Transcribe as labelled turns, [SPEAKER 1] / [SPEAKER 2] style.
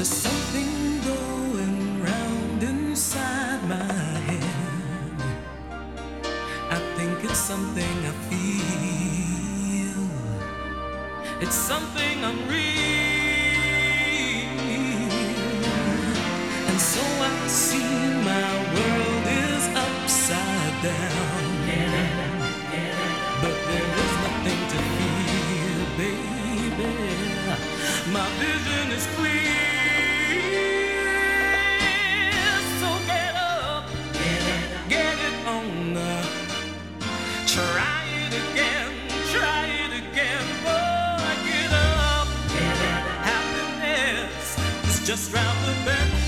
[SPEAKER 1] There's something going round inside my head. I think it's something I feel. It's something unreal. And so I see my world is upside down. But there is nothing to fear, baby. My vision is clear. Just round the bend.